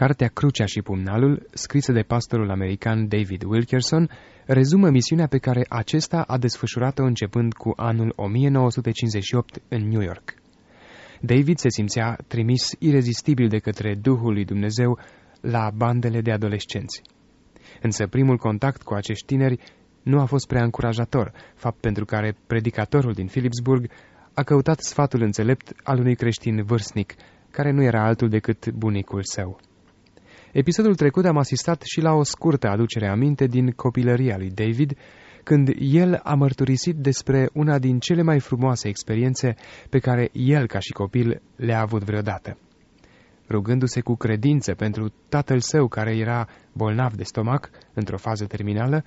Cartea Crucea și Pumnalul, scrisă de pastorul american David Wilkerson, rezumă misiunea pe care acesta a desfășurat-o începând cu anul 1958 în New York. David se simțea trimis irezistibil de către Duhul lui Dumnezeu la bandele de adolescenți. Însă primul contact cu acești tineri nu a fost prea încurajator, fapt pentru care predicatorul din Philipsburg a căutat sfatul înțelept al unui creștin vârstnic, care nu era altul decât bunicul său. Episodul trecut am asistat și la o scurtă aducere aminte din copilăria lui David, când el a mărturisit despre una din cele mai frumoase experiențe pe care el, ca și copil, le-a avut vreodată. Rugându-se cu credință pentru tatăl său care era bolnav de stomac, într-o fază terminală,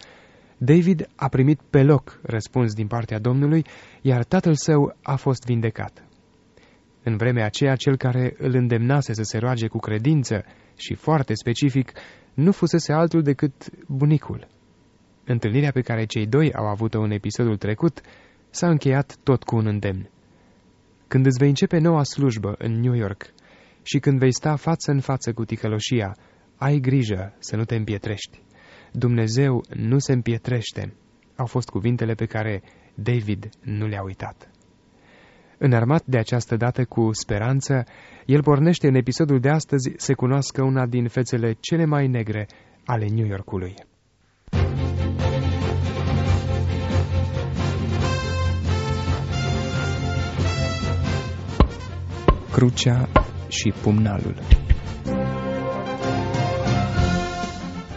David a primit pe loc răspuns din partea Domnului, iar tatăl său a fost vindecat. În vremea aceea, cel care îl îndemnase să se roage cu credință și foarte specific, nu fusese altul decât bunicul. Întâlnirea pe care cei doi au avut-o în episodul trecut s-a încheiat tot cu un îndemn. Când îți vei începe noua slujbă în New York și când vei sta față în față cu ticăloșia, ai grijă să nu te împietrești. Dumnezeu nu se împietrește, au fost cuvintele pe care David nu le-a uitat. Înarmat de această dată cu speranță, el pornește în episodul de astăzi să cunoască una din fețele cele mai negre ale New Yorkului. Crucea și pumnalul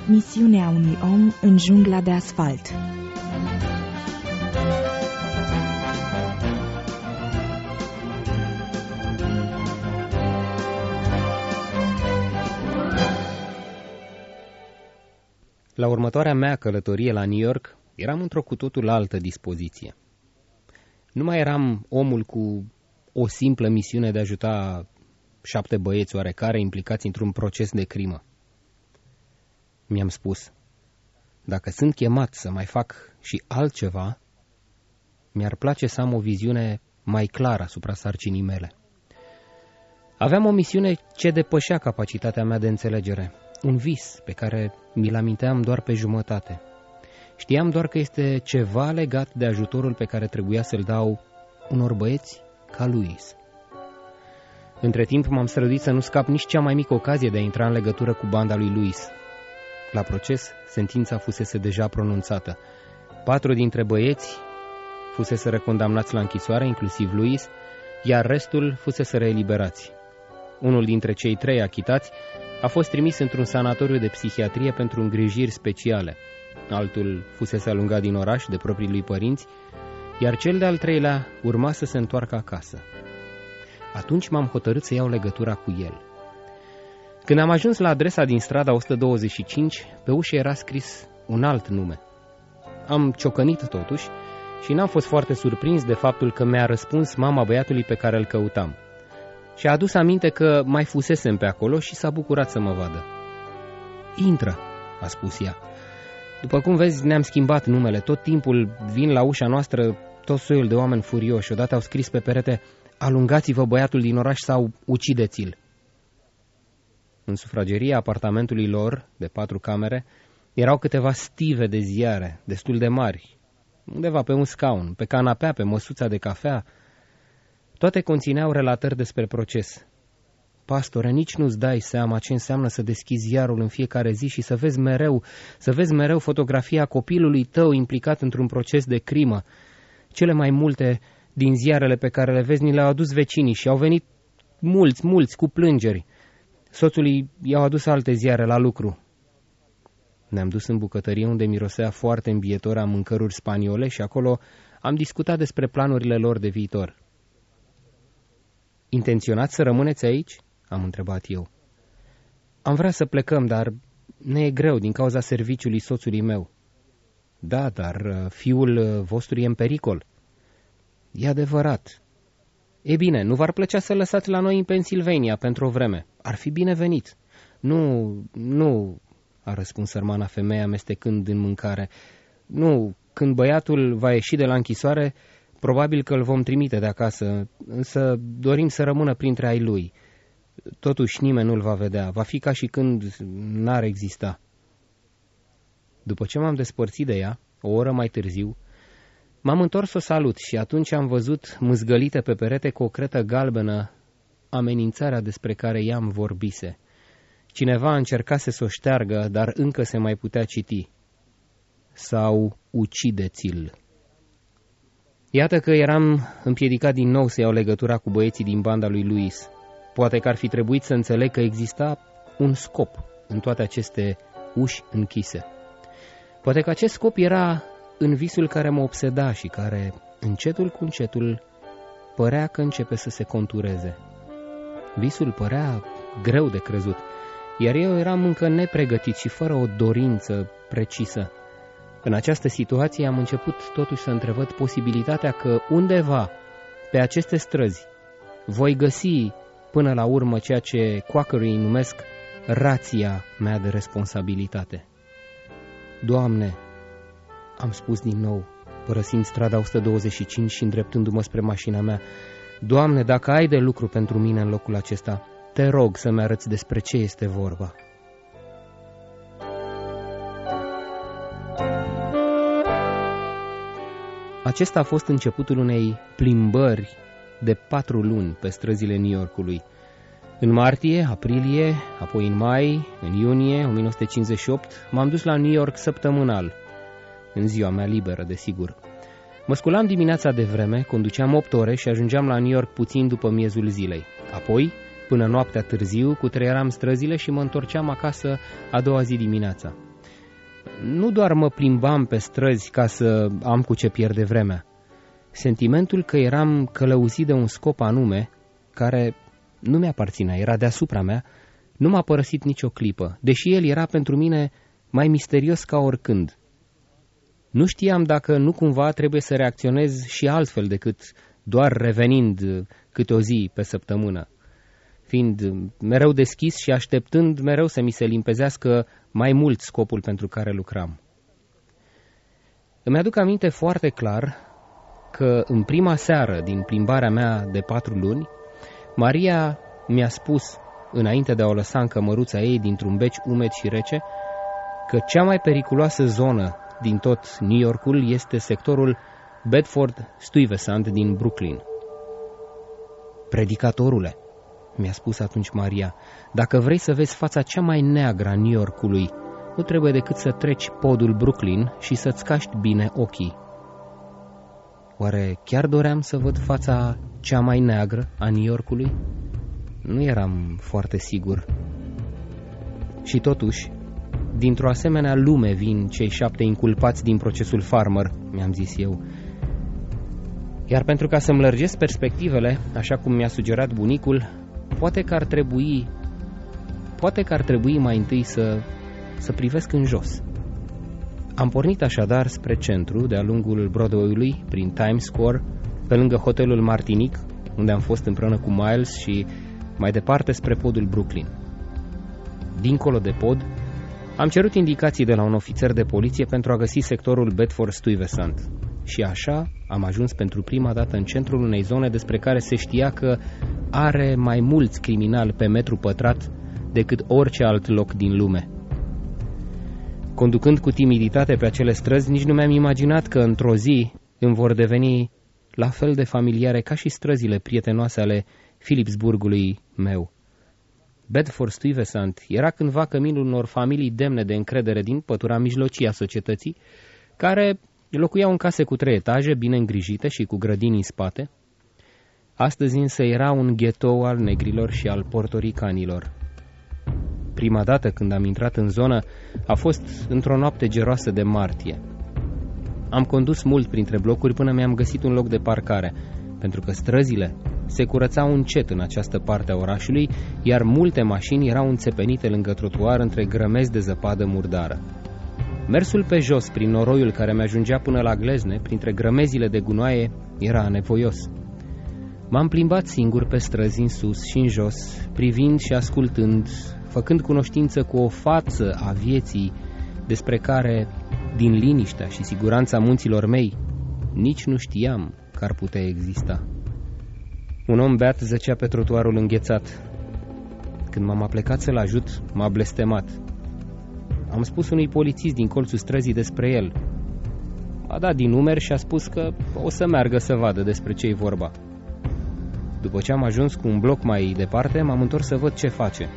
Misiunea unui om în jungla de asfalt La următoarea mea călătorie la New York, eram într-o cu totul altă dispoziție. Nu mai eram omul cu o simplă misiune de a ajuta șapte băieți oarecare implicați într-un proces de crimă. Mi-am spus, dacă sunt chemat să mai fac și altceva, mi-ar place să am o viziune mai clară asupra sarcinii mele. Aveam o misiune ce depășea capacitatea mea de înțelegere – un vis pe care mi-l aminteam doar pe jumătate. Știam doar că este ceva legat de ajutorul pe care trebuia să-l dau unor băieți ca Luis. Între timp m-am străduit să nu scap nici cea mai mică ocazie de a intra în legătură cu banda lui Luis. La proces, sentința fusese deja pronunțată. Patru dintre băieți fusese recondamnați la închisoare, inclusiv Luis, iar restul fusese reeliberați. Unul dintre cei trei achitați a fost trimis într-un sanatoriu de psihiatrie pentru îngrijiri speciale. Altul fusese alungat din oraș de proprii lui părinți, iar cel de-al treilea urma să se întoarcă acasă. Atunci m-am hotărât să iau legătura cu el. Când am ajuns la adresa din strada 125, pe ușă era scris un alt nume. Am ciocănit totuși și n-am fost foarte surprins de faptul că mi-a răspuns mama băiatului pe care îl căutam și a adus aminte că mai fusesem pe acolo și s-a bucurat să mă vadă. Intră, a spus ea. După cum vezi, ne-am schimbat numele. Tot timpul vin la ușa noastră tot soiul de oameni furioși. Odată au scris pe perete, alungați-vă băiatul din oraș sau ucideți-l. În sufrageria apartamentului lor, de patru camere, erau câteva stive de ziare, destul de mari, undeva pe un scaun, pe canapea, pe măsuța de cafea, toate conțineau relatări despre proces. Pastore, nici nu-ți dai seama ce înseamnă să deschizi iarul în fiecare zi și să vezi mereu, să vezi mereu fotografia copilului tău implicat într-un proces de crimă. Cele mai multe din ziarele pe care le vezi ni le-au adus vecinii și au venit mulți, mulți cu plângeri. Soțului i-au adus alte ziare la lucru. Ne-am dus în bucătărie unde mirosea foarte îmbietor a mâncăruri spaniole și acolo am discutat despre planurile lor de viitor. Intenționați să rămâneți aici?" am întrebat eu. Am vrea să plecăm, dar ne e greu din cauza serviciului soțului meu." Da, dar uh, fiul uh, vostru e în pericol." E adevărat." E bine, nu v-ar plăcea să lăsați la noi în Pennsylvania pentru o vreme. Ar fi binevenit." Nu, nu," a răspuns sărmana femeie amestecând în mâncare. Nu, când băiatul va ieși de la închisoare, Probabil că îl vom trimite de acasă, însă dorim să rămână printre ai lui. totuși nimeni nu-l va vedea. Va fi ca și când n-ar exista. După ce m-am despărțit de ea, o oră mai târziu, m-am întors să salut și atunci am văzut mâzgălită pe perete cu o cretă galbenă amenințarea despre care i-am vorbise. Cineva încercase să o șteargă, dar încă se mai putea citi. Sau ucideți-l. Iată că eram împiedicat din nou să iau legătura cu băieții din banda lui Luis. Poate că ar fi trebuit să înțeleg că exista un scop în toate aceste uși închise. Poate că acest scop era în visul care mă obseda și care, încetul cu încetul, părea că începe să se contureze. Visul părea greu de crezut, iar eu eram încă nepregătit și fără o dorință precisă. În această situație am început totuși să întrevăd posibilitatea că undeva pe aceste străzi voi găsi până la urmă ceea ce quackerii numesc rația mea de responsabilitate. Doamne, am spus din nou, părăsind strada 125 și îndreptându-mă spre mașina mea, Doamne, dacă ai de lucru pentru mine în locul acesta, te rog să-mi arăți despre ce este vorba. Acesta a fost începutul unei plimbări de patru luni pe străzile New Yorkului. În martie, aprilie, apoi în mai, în iunie 1958, m-am dus la New York săptămânal, în ziua mea liberă, desigur. Mă sculam dimineața de vreme, conduceam 8 ore și ajungeam la New York puțin după miezul zilei. Apoi, până noaptea târziu, cutreieram străzile și mă întorceam acasă a doua zi dimineața. Nu doar mă plimbam pe străzi ca să am cu ce pierde vremea. Sentimentul că eram călăuzit de un scop anume, care nu mi-aparținea, era deasupra mea, nu m-a părăsit nicio clipă, deși el era pentru mine mai misterios ca oricând. Nu știam dacă nu cumva trebuie să reacționez și altfel decât doar revenind câte o zi pe săptămână, fiind mereu deschis și așteptând mereu să mi se limpezească mai mult scopul pentru care lucram. Îmi aduc aminte foarte clar că în prima seară din plimbarea mea de patru luni, Maria mi-a spus, înainte de a o lăsa în cămăruța ei dintr-un beci umed și rece, că cea mai periculoasă zonă din tot New Yorkul este sectorul Bedford-Stuyvesant din Brooklyn. Predicatorule, mi-a spus atunci Maria, dacă vrei să vezi fața cea mai neagră a New Yorkului, nu trebuie decât să treci podul Brooklyn și să-ți caști bine ochii. Oare chiar doream să văd fața cea mai neagră a New Yorkului? Nu eram foarte sigur. Și totuși, dintr-o asemenea lume vin cei șapte inculpați din procesul Farmer, mi-am zis eu. Iar pentru ca să-mi lărgesc perspectivele, așa cum mi-a sugerat bunicul, poate că ar trebui, poate că ar trebui mai întâi să, să privesc în jos. Am pornit așadar spre centru, de-a lungul Broadway-ului, prin Times Square, pe lângă hotelul Martinic, unde am fost împreună cu Miles și mai departe spre podul Brooklyn. Dincolo de pod, am cerut indicații de la un ofițer de poliție pentru a găsi sectorul Bedford-Stuyvesant. Și așa am ajuns pentru prima dată în centrul unei zone despre care se știa că are mai mulți criminali pe metru pătrat decât orice alt loc din lume. Conducând cu timiditate pe acele străzi, nici nu mi-am imaginat că într-o zi îmi vor deveni la fel de familiare ca și străzile prietenoase ale Philipsburgului meu. Bedford-Stuyvesant era cândva căminul unor familii demne de încredere din pătura mijlocie a societății, care locuiau în case cu trei etaje, bine îngrijite și cu grădini în spate. Astăzi însă era un ghetou al negrilor și al portoricanilor. Prima dată când am intrat în zonă a fost într-o noapte geroasă de martie. Am condus mult printre blocuri până mi-am găsit un loc de parcare, pentru că străzile se curățau încet în această parte a orașului, iar multe mașini erau înțepenite lângă trotuar între grămezi de zăpadă murdară. Mersul pe jos, prin noroiul care mi-ajungea până la glezne, printre grămezile de gunoaie, era nevoios. M-am plimbat singur pe străzi în sus și în jos, privind și ascultând, făcând cunoștință cu o față a vieții despre care, din liniștea și siguranța munților mei, nici nu știam că ar putea exista. Un om beat zăcea pe trotuarul înghețat. Când m-am aplecat să-l ajut, m-a blestemat. Am spus unui polițist din colțul străzii despre el. A dat din numeri și a spus că o să meargă să vadă despre ce-i vorba. După ce am ajuns cu un bloc mai departe, m-am întors să văd ce face.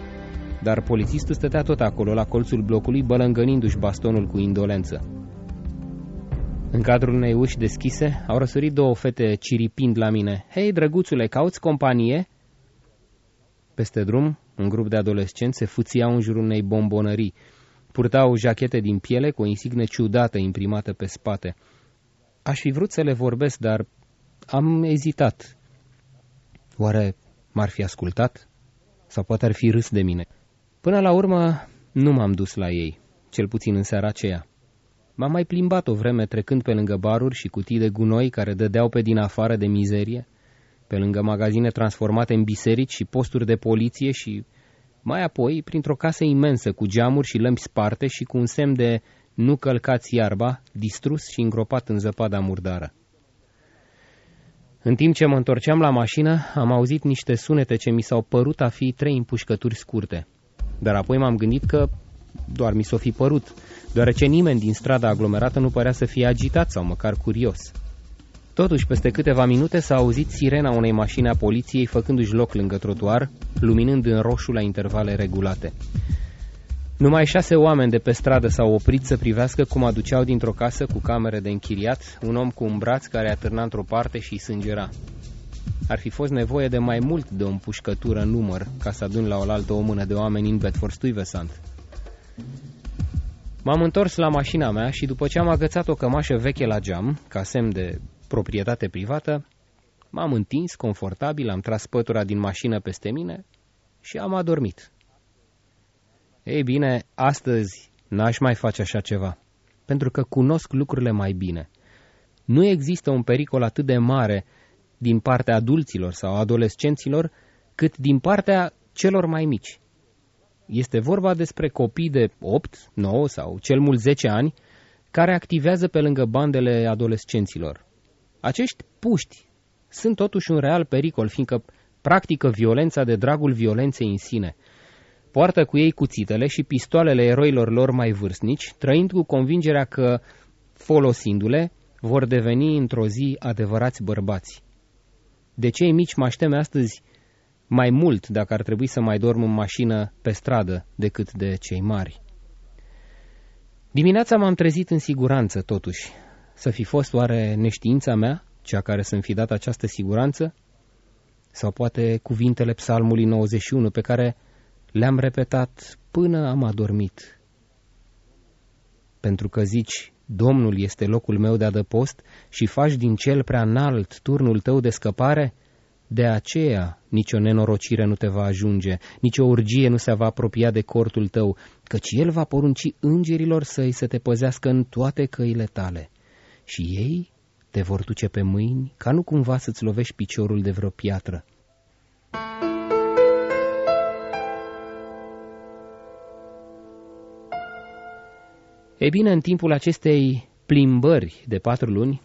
Dar polițistul stătea tot acolo, la colțul blocului, bălângănindu-și bastonul cu indolență. În cadrul unei uși deschise, au răsurit două fete ciripind la mine. Hei, drăguțule, cauți companie?" Peste drum, un grup de adolescenți se fuțiau în jurul unei bombonării. Purtau jachete din piele cu o insigne ciudată imprimată pe spate. Aș fi vrut să le vorbesc, dar am ezitat. Oare m-ar fi ascultat? Sau poate ar fi râs de mine? Până la urmă, nu m-am dus la ei, cel puțin în seara aceea. M-am mai plimbat o vreme trecând pe lângă baruri și cutii de gunoi care dădeau pe din afară de mizerie, pe lângă magazine transformate în biserici și posturi de poliție și mai apoi printr-o casă imensă cu geamuri și lămpi sparte și cu un semn de nu călcați iarba, distrus și îngropat în zăpada murdară. În timp ce mă întorceam la mașină, am auzit niște sunete ce mi s-au părut a fi trei împușcături scurte. Dar apoi m-am gândit că doar mi s-o fi părut, deoarece nimeni din strada aglomerată nu părea să fie agitat sau măcar curios. Totuși, peste câteva minute s-a auzit sirena unei mașini a poliției făcându-și loc lângă trotuar, luminând în roșu la intervale regulate. Numai șase oameni de pe stradă s-au oprit să privească cum aduceau dintr-o casă cu camere de închiriat un om cu un braț care atârna într-o parte și îi sângera. Ar fi fost nevoie de mai mult de o împușcătură în număr ca să adun la oaltă o mână de oameni în Bedford-Stuyvesant. M-am întors la mașina mea și după ce am agățat o cămașă veche la geam, ca semn de proprietate privată, m-am întins confortabil, am tras pătura din mașină peste mine și am adormit. Ei bine, astăzi n-aș mai face așa ceva, pentru că cunosc lucrurile mai bine. Nu există un pericol atât de mare din partea adulților sau adolescenților, cât din partea celor mai mici. Este vorba despre copii de 8, 9 sau cel mult 10 ani care activează pe lângă bandele adolescenților. Acești puști sunt totuși un real pericol, fiindcă practică violența de dragul violenței în sine. Poartă cu ei cuțitele și pistoalele eroilor lor mai vârstnici, trăind cu convingerea că, folosindu-le, vor deveni într-o zi adevărați bărbați. De cei mici mă așteme astăzi mai mult dacă ar trebui să mai dorm în mașină pe stradă decât de cei mari. Dimineața m-am trezit în siguranță, totuși. Să fi fost oare neștiința mea, cea care să-mi fi dat această siguranță? Sau poate cuvintele psalmului 91 pe care le-am repetat până am adormit? Pentru că zici, Domnul este locul meu de adăpost și faci din cel prea înalt turnul tău de scăpare? De aceea nicio nenorocire nu te va ajunge, nicio urgie nu se va apropia de cortul tău, căci el va porunci îngerilor să-i să te păzească în toate căile tale. Și ei te vor duce pe mâini, ca nu cumva să-ți lovești piciorul de vreo piatră. Ei bine, în timpul acestei plimbări de patru luni,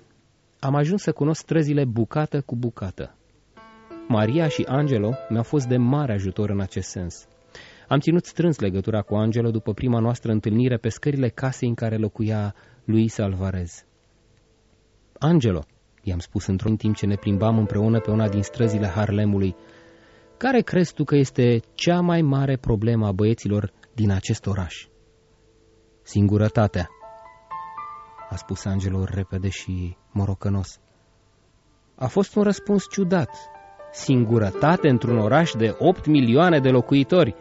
am ajuns să cunosc străzile bucată cu bucată. Maria și Angelo mi-au fost de mare ajutor în acest sens. Am ținut strâns legătura cu Angelo după prima noastră întâlnire pe scările casei în care locuia Luis Alvarez. Angelo, i-am spus într-un timp ce ne plimbam împreună pe una din străzile Harlemului, care crezi tu că este cea mai mare problemă a băieților din acest oraș? Singurătatea, a spus Angelo repede și morocănos. A fost un răspuns ciudat, singurătate într-un oraș de 8 milioane de locuitori.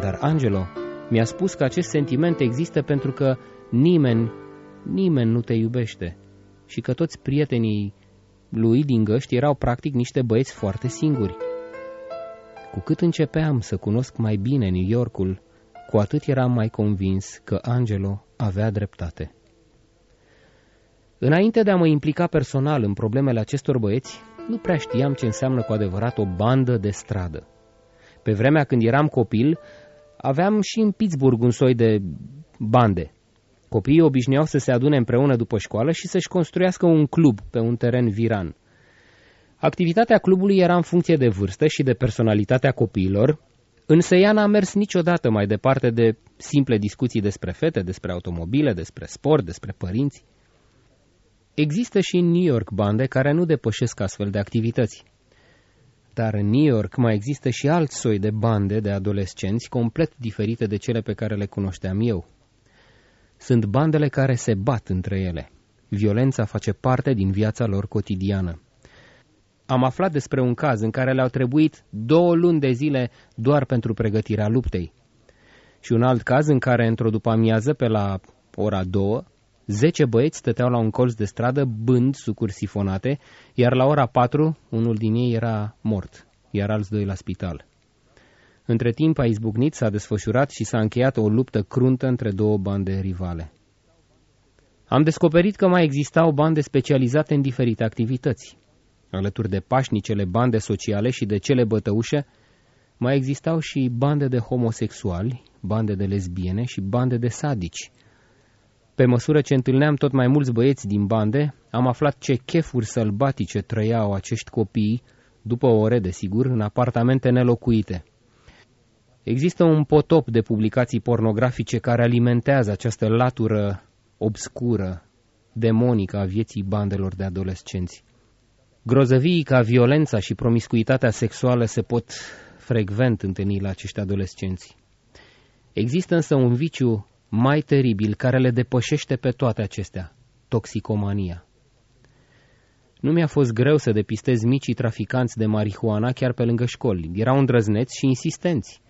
Dar Angelo mi-a spus că acest sentiment există pentru că nimeni, nimeni nu te iubește și că toți prietenii lui din găști erau practic niște băieți foarte singuri. Cu cât începeam să cunosc mai bine New Yorkul, cu atât eram mai convins că Angelo avea dreptate. Înainte de a mă implica personal în problemele acestor băieți, nu prea știam ce înseamnă cu adevărat o bandă de stradă. Pe vremea când eram copil, aveam și în Pittsburgh un soi de bande. Copiii obișnuiau să se adune împreună după școală și să-și construiască un club pe un teren viran. Activitatea clubului era în funcție de vârstă și de personalitatea copiilor, Însă ea n-a mers niciodată mai departe de simple discuții despre fete, despre automobile, despre sport, despre părinți. Există și în New York bande care nu depășesc astfel de activități. Dar în New York mai există și alt soi de bande de adolescenți complet diferite de cele pe care le cunoșteam eu. Sunt bandele care se bat între ele. Violența face parte din viața lor cotidiană. Am aflat despre un caz în care le-au trebuit două luni de zile doar pentru pregătirea luptei. Și un alt caz în care, într-o după-amiază, pe la ora două, zece băieți stăteau la un colț de stradă bând sucuri sifonate, iar la ora patru, unul din ei era mort, iar alți doi la spital. Între timp a izbucnit, s-a desfășurat și s-a încheiat o luptă cruntă între două bande rivale. Am descoperit că mai existau bande specializate în diferite activități. Alături de pașnicele bande sociale și de cele bătăușe, mai existau și bande de homosexuali, bande de lesbiene și bande de sadici. Pe măsură ce întâlneam tot mai mulți băieți din bande, am aflat ce chefuri sălbatice trăiau acești copii, după ore, desigur, în apartamente nelocuite. Există un potop de publicații pornografice care alimentează această latură obscură, demonică a vieții bandelor de adolescenți. Grozăvii ca violența și promiscuitatea sexuală se pot frecvent întâlni la acești adolescenți. Există însă un viciu mai teribil care le depășește pe toate acestea, toxicomania. Nu mi-a fost greu să depistez micii traficanți de marihuana chiar pe lângă școli. Erau îndrăzneți și insistenți.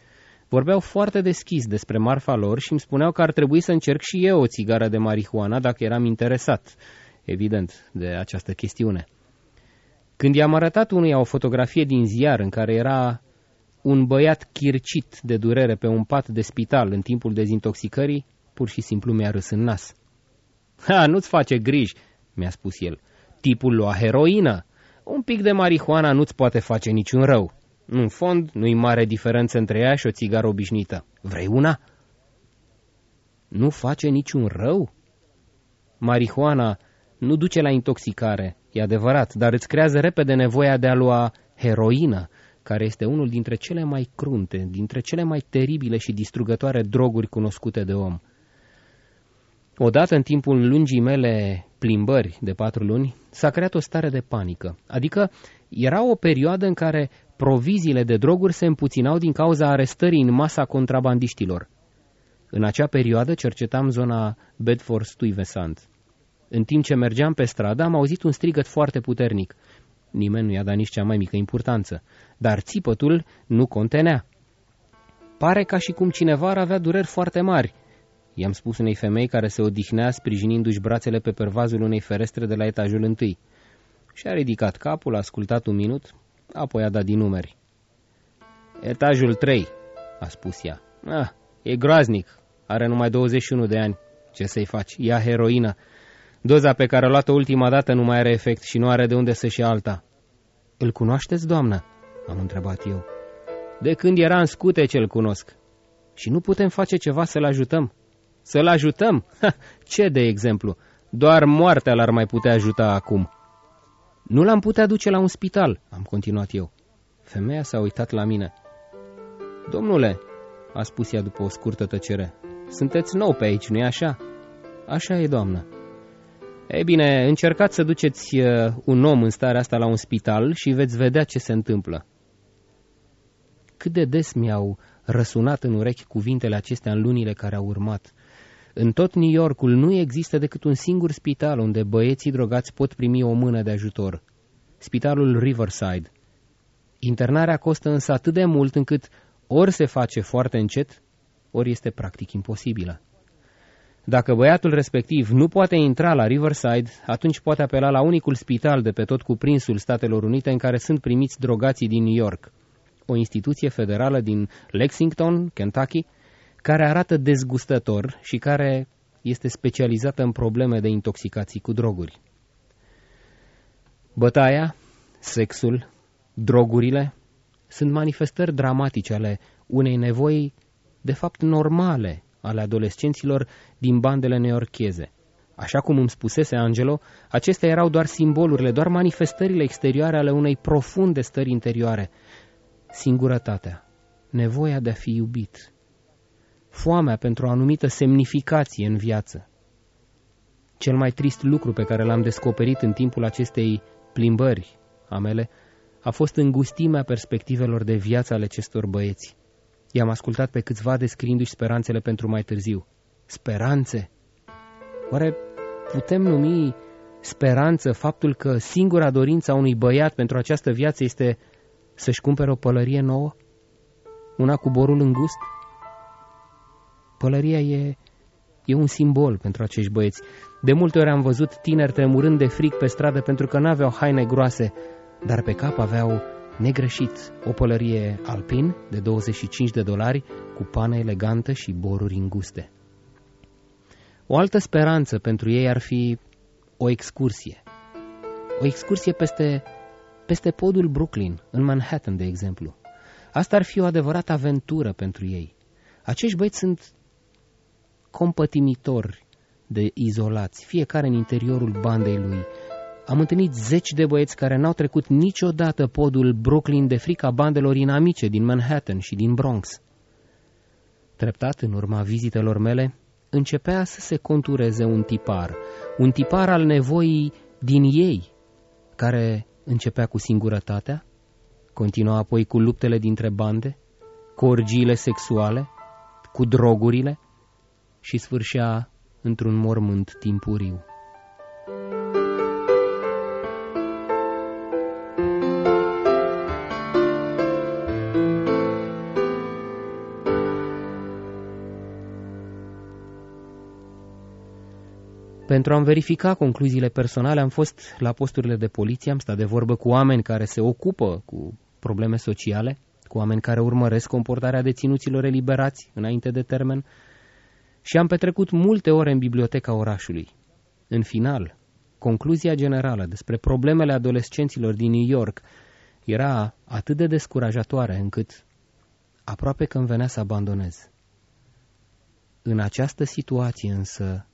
Vorbeau foarte deschis despre marfa lor și îmi spuneau că ar trebui să încerc și eu o țigară de marihuana dacă eram interesat, evident, de această chestiune. Când i-am arătat unuia o fotografie din ziar în care era un băiat chircit de durere pe un pat de spital în timpul dezintoxicării, pur și simplu mi-a râs în nas. Ha, nu-ți face griji, mi-a spus el. Tipul lua heroină. Un pic de marihuana nu-ți poate face niciun rău. În fond, nu-i mare diferență între ea și o țigară obișnuită. Vrei una? Nu face niciun rău? Marihuana nu duce la intoxicare, e adevărat, dar îți creează repede nevoia de a lua heroină, care este unul dintre cele mai crunte, dintre cele mai teribile și distrugătoare droguri cunoscute de om. Odată în timpul lungii mele plimbări de patru luni, s-a creat o stare de panică, adică era o perioadă în care proviziile de droguri se împuținau din cauza arestării în masa contrabandiștilor. În acea perioadă cercetam zona Bedford-Stuyvesant. În timp ce mergeam pe stradă, am auzit un strigăt foarte puternic. Nimeni nu i-a dat nici cea mai mică importanță, dar țipătul nu contenea. Pare ca și cum cineva ar avea dureri foarte mari, i-am spus unei femei care se odihnea sprijinindu-și brațele pe pervazul unei ferestre de la etajul întâi. Și-a ridicat capul, a ascultat un minut, apoi a dat din numeri. Etajul 3, a spus ea. Ah, e groaznic, are numai 21 de ani. Ce să-i faci? Ia heroină. Doza pe care a luat-o ultima dată nu mai are efect și nu are de unde să-și alta. Îl cunoașteți, doamnă? Am întrebat eu. De când era în scute ce-l cunosc. Și nu putem face ceva să-l ajutăm. Să-l ajutăm? Ha, ce de exemplu? Doar moartea l-ar mai putea ajuta acum. Nu l-am putea duce la un spital, am continuat eu. Femeia s-a uitat la mine. Domnule, a spus ea după o scurtă tăcere, sunteți nou pe aici, nu-i așa? Așa e, doamnă. Ei bine, încercați să duceți uh, un om în starea asta la un spital și veți vedea ce se întâmplă. Cât de des mi-au răsunat în urechi cuvintele acestea în lunile care au urmat. În tot New Yorkul nu există decât un singur spital unde băieții drogați pot primi o mână de ajutor. Spitalul Riverside. Internarea costă însă atât de mult încât ori se face foarte încet, ori este practic imposibilă. Dacă băiatul respectiv nu poate intra la Riverside, atunci poate apela la unicul spital de pe tot cuprinsul Statelor Unite în care sunt primiți drogații din New York, o instituție federală din Lexington, Kentucky, care arată dezgustător și care este specializată în probleme de intoxicații cu droguri. Bătaia, sexul, drogurile sunt manifestări dramatice ale unei nevoi de fapt normale ale adolescenților din bandele neorcheze. Așa cum îmi spusese Angelo, acestea erau doar simbolurile, doar manifestările exterioare ale unei profunde stări interioare. Singurătatea, nevoia de a fi iubit, foamea pentru o anumită semnificație în viață. Cel mai trist lucru pe care l-am descoperit în timpul acestei plimbări a mele a fost îngustimea perspectivelor de viață ale acestor băieți. I-am ascultat pe câțiva descriindu-și speranțele pentru mai târziu. Speranțe? Oare putem numi speranță faptul că singura dorință a unui băiat pentru această viață este să-și cumpere o pălărie nouă? Una cu borul îngust? Pălăria e, e un simbol pentru acești băieți. De multe ori am văzut tineri tremurând de fric pe stradă pentru că n-aveau haine groase, dar pe cap aveau negreșit o pălărie alpin de 25 de dolari cu pană elegantă și boruri înguste. O altă speranță pentru ei ar fi o excursie. O excursie peste, peste podul Brooklyn, în Manhattan, de exemplu. Asta ar fi o adevărată aventură pentru ei. Acești băieți sunt compătimitori de izolați, fiecare în interiorul bandei lui. Am întâlnit zeci de băieți care n-au trecut niciodată podul Brooklyn de frica bandelor inamice din Manhattan și din Bronx. Treptat, în urma vizitelor mele, începea să se contureze un tipar, un tipar al nevoii din ei, care începea cu singurătatea, continua apoi cu luptele dintre bande, cu orgiile sexuale, cu drogurile și sfârșea într-un mormânt timpuriu. Pentru a-mi verifica concluziile personale am fost la posturile de poliție, am stat de vorbă cu oameni care se ocupă cu probleme sociale, cu oameni care urmăresc comportarea deținuților eliberați înainte de termen și am petrecut multe ore în biblioteca orașului. În final, concluzia generală despre problemele adolescenților din New York era atât de descurajatoare încât aproape că îmi venea să abandonez. În această situație însă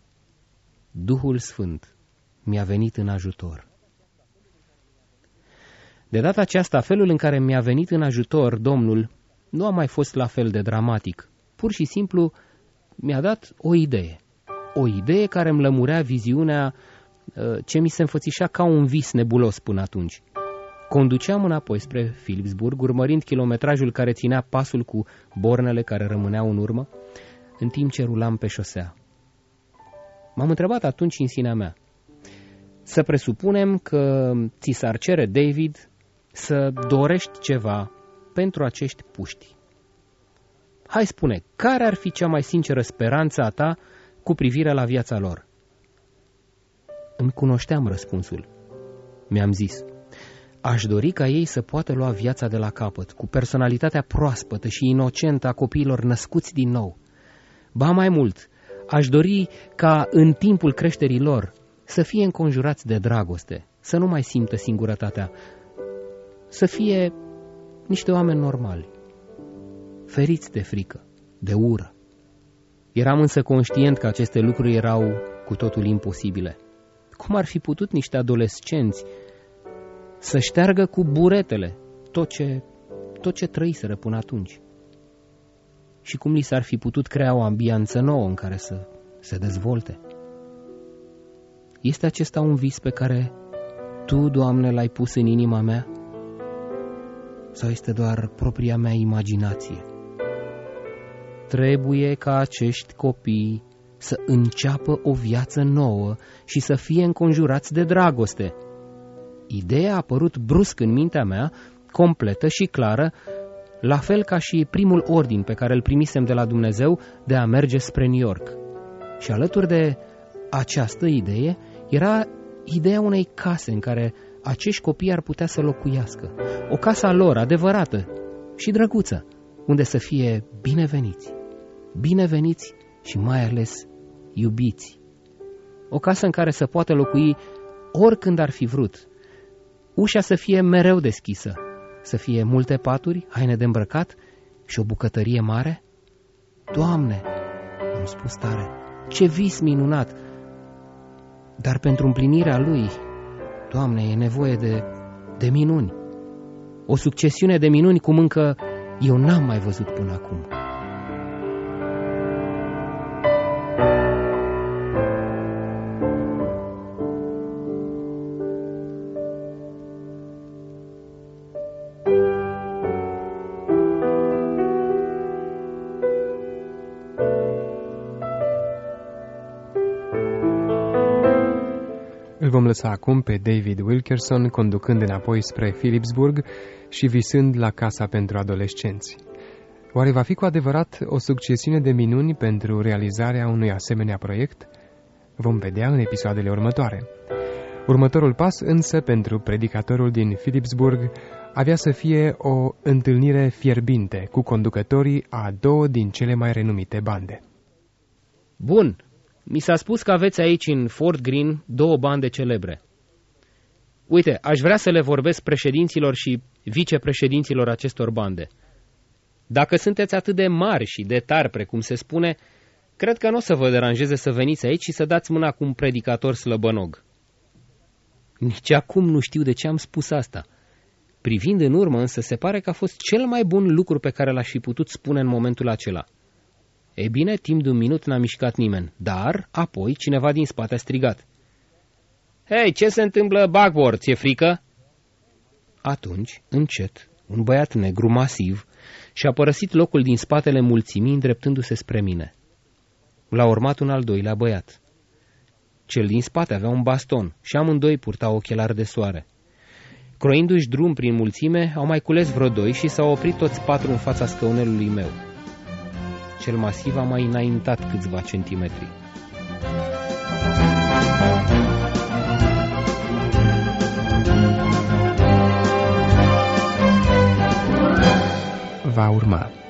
Duhul Sfânt mi-a venit în ajutor. De data aceasta, felul în care mi-a venit în ajutor Domnul nu a mai fost la fel de dramatic. Pur și simplu mi-a dat o idee. O idee care îmi lămurea viziunea uh, ce mi se înfățișa ca un vis nebulos până atunci. Conduceam înapoi spre Philipsburg, urmărind kilometrajul care ținea pasul cu bornele care rămâneau în urmă, în timp ce rulam pe șosea. M-am întrebat atunci în sinea mea. Să presupunem că ți s-ar cere, David, să dorești ceva pentru acești puști. Hai spune, care ar fi cea mai sinceră speranță a ta cu privire la viața lor? Îmi cunoșteam răspunsul. Mi-am zis, aș dori ca ei să poată lua viața de la capăt, cu personalitatea proaspătă și inocentă a copiilor născuți din nou. Ba mai mult, Aș dori ca în timpul creșterii lor să fie înconjurați de dragoste, să nu mai simtă singurătatea, să fie niște oameni normali, feriți de frică, de ură. Eram însă conștient că aceste lucruri erau cu totul imposibile. Cum ar fi putut niște adolescenți să șteargă cu buretele tot ce, tot ce trăiseră până atunci? Și cum li s-ar fi putut crea o ambianță nouă în care să se dezvolte. Este acesta un vis pe care Tu, Doamne, l-ai pus în inima mea? Sau este doar propria mea imaginație? Trebuie ca acești copii să înceapă o viață nouă și să fie înconjurați de dragoste. Ideea a apărut brusc în mintea mea, completă și clară, la fel ca și primul ordin pe care îl primisem de la Dumnezeu de a merge spre New York. Și alături de această idee era ideea unei case în care acești copii ar putea să locuiască. O casă a lor, adevărată și drăguță, unde să fie bineveniți. Bineveniți și mai ales iubiți. O casă în care să poată locui oricând ar fi vrut. Ușa să fie mereu deschisă, să fie multe paturi, haine de îmbrăcat și o bucătărie mare? Doamne, am spus tare, ce vis minunat! Dar pentru împlinirea lui, Doamne, e nevoie de, de minuni. O succesiune de minuni cum încă eu n-am mai văzut până acum. Vom lăsa acum pe David Wilkerson conducând înapoi spre Philipsburg și visând la casa pentru adolescenți. Oare va fi cu adevărat o succesiune de minuni pentru realizarea unui asemenea proiect? Vom vedea în episoadele următoare. Următorul pas însă pentru predicatorul din Philipsburg avea să fie o întâlnire fierbinte cu conducătorii a două din cele mai renumite bande. Bun, mi s-a spus că aveți aici în Fort Green două bande celebre. Uite, aș vrea să le vorbesc președinților și vicepreședinților acestor bande. Dacă sunteți atât de mari și de tari, precum se spune, cred că nu o să vă deranjeze să veniți aici și să dați mâna cu un predicator slăbănog. Nici acum nu știu de ce am spus asta. Privind în urmă, însă, se pare că a fost cel mai bun lucru pe care l-aș fi putut spune în momentul acela – ei bine, timp de un minut n-a mișcat nimeni, dar apoi cineva din spate a strigat. Hei, ce se întâmplă, Bagbor, ți-e frică? Atunci, încet, un băiat negru masiv și-a părăsit locul din spatele mulțimii îndreptându-se spre mine. L-a urmat un al doilea băiat. Cel din spate avea un baston și amândoi purtau ochelari de soare. Croindu-și drum prin mulțime, au mai cules vreo doi și s-au oprit toți patru în fața scaunelului meu cel masiv a mai înaintat câțiva centimetri. Va urma.